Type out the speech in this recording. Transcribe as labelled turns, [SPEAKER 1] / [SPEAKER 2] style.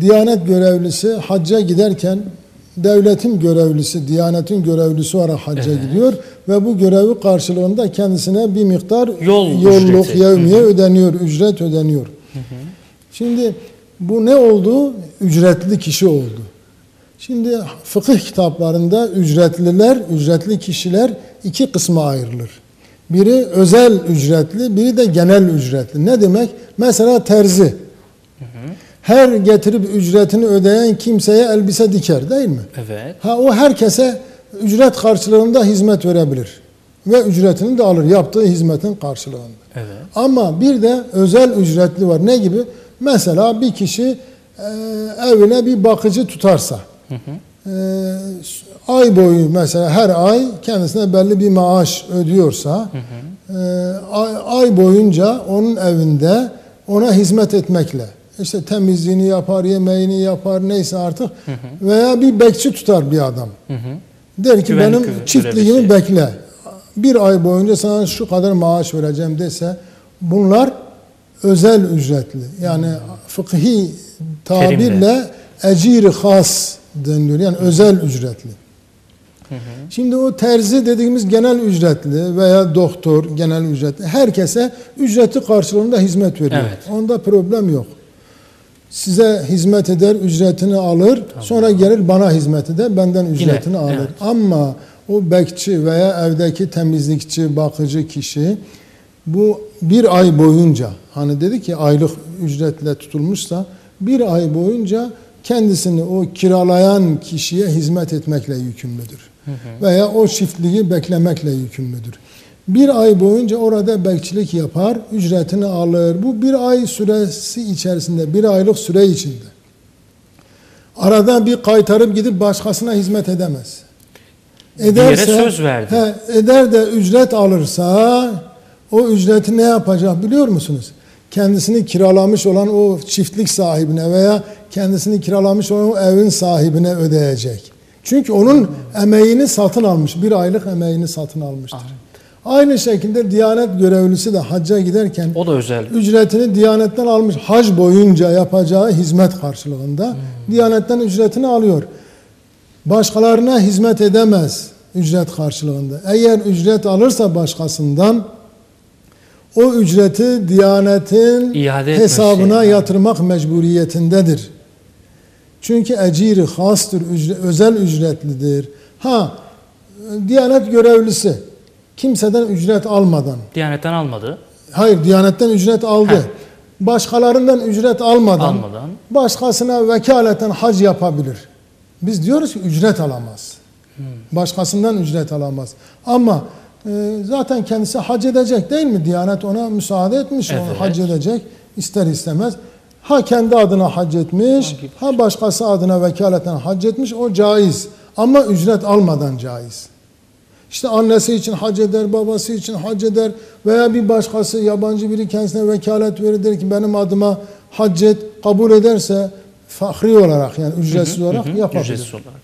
[SPEAKER 1] Diyanet görevlisi hacca giderken devletin görevlisi, Diyanetin görevlisi olarak hacca gidiyor ve bu görevi karşılığında kendisine bir miktar
[SPEAKER 2] Yol
[SPEAKER 1] yolluk,
[SPEAKER 2] ücreti.
[SPEAKER 1] yevmiye ödeniyor, ücret ödeniyor. Şimdi bu ne oldu? Ücretli kişi oldu. Şimdi fıkıh kitaplarında ücretliler, ücretli kişiler iki kısma ayrılır. Biri özel ücretli, biri de genel ücretli. Ne demek? Mesela terzi. Her getirip ücretini ödeyen kimseye elbise diker değil mi?
[SPEAKER 2] Evet.
[SPEAKER 1] Ha o herkese ücret karşılığında hizmet verebilir. Ve ücretini de alır yaptığı hizmetin karşılığında.
[SPEAKER 2] Evet.
[SPEAKER 1] Ama bir de özel ücretli var. Ne gibi? Mesela bir kişi e, evine bir bakıcı tutarsa, e, ay boyu mesela her ay kendisine belli bir maaş ödüyorsa, e, ay, ay boyunca onun evinde ona hizmet etmekle, işte temizliğini yapar, yemeğini yapar, neyse artık veya bir bekçi tutar bir adam. Der ki
[SPEAKER 2] Güvenlik
[SPEAKER 1] benim çiftliğimi bekle. Bir ay boyunca sana şu kadar maaş vereceğim dese bunlar özel ücretli. Yani fıkhi tabirle eciri has deniliyor. Yani özel ücretli. Şimdi o terzi dediğimiz genel ücretli veya doktor genel ücretli herkese ücreti karşılığında hizmet veriyor.
[SPEAKER 2] Evet.
[SPEAKER 1] Onda problem yok. Size hizmet eder, ücretini alır. Sonra gelir bana hizmet eder, benden ücretini alır.
[SPEAKER 2] evet.
[SPEAKER 1] Ama o bekçi veya evdeki temizlikçi, bakıcı kişi bu bir ay boyunca hani dedi ki aylık ücretle tutulmuşsa bir ay boyunca kendisini o kiralayan kişiye hizmet etmekle yükümlüdür. Veya o çiftliği beklemekle yükümlüdür. Bir ay boyunca orada bekçilik yapar, ücretini alır. Bu bir ay süresi içerisinde, bir aylık süre içinde. Arada bir kaytarıp gidip başkasına hizmet edemez.
[SPEAKER 2] yere söz verdi.
[SPEAKER 1] He, eder de ücret alırsa o ücreti ne yapacak biliyor musunuz? Kendisini kiralamış olan o çiftlik sahibine veya kendisini kiralamış olan o evin sahibine ödeyecek. Çünkü onun emeğini satın almış. Bir aylık emeğini satın almıştır. Aynı şekilde Diyanet görevlisi de hacca giderken
[SPEAKER 2] O da özel.
[SPEAKER 1] ücretini Diyanet'ten almış. Hac boyunca yapacağı hizmet karşılığında Diyanet'ten ücretini alıyor. Başkalarına hizmet edemez ücret karşılığında. Eğer ücret alırsa başkasından o ücreti Diyanet'in
[SPEAKER 2] İade etmesi
[SPEAKER 1] hesabına
[SPEAKER 2] yani.
[SPEAKER 1] yatırmak mecburiyetindedir. Çünkü eciri hastır, ücre- özel ücretlidir. Ha, Diyanet görevlisi kimseden ücret almadan
[SPEAKER 2] Diyanetten almadı.
[SPEAKER 1] Hayır, Diyanet'ten ücret aldı.
[SPEAKER 2] Heh.
[SPEAKER 1] Başkalarından ücret almadan,
[SPEAKER 2] Almadan.
[SPEAKER 1] başkasına vekaleten hac yapabilir. Biz diyoruz ki ücret alamaz. Başkasından ücret alamaz. Ama e, zaten kendisi hac edecek değil mi? Diyanet ona müsaade etmiş,
[SPEAKER 2] Evet.
[SPEAKER 1] onu hac edecek ister istemez. Ha kendi adına hac etmiş, ha başkası adına vekaleten hac etmiş, o caiz. Ama ücret almadan caiz. İşte annesi için hac eder, babası için hac eder veya bir başkası yabancı biri kendisine vekalet verir der ki benim adıma hac et, kabul ederse fahri olarak yani ücretsiz olarak yapabilir.
[SPEAKER 2] Ücretsiz olarak.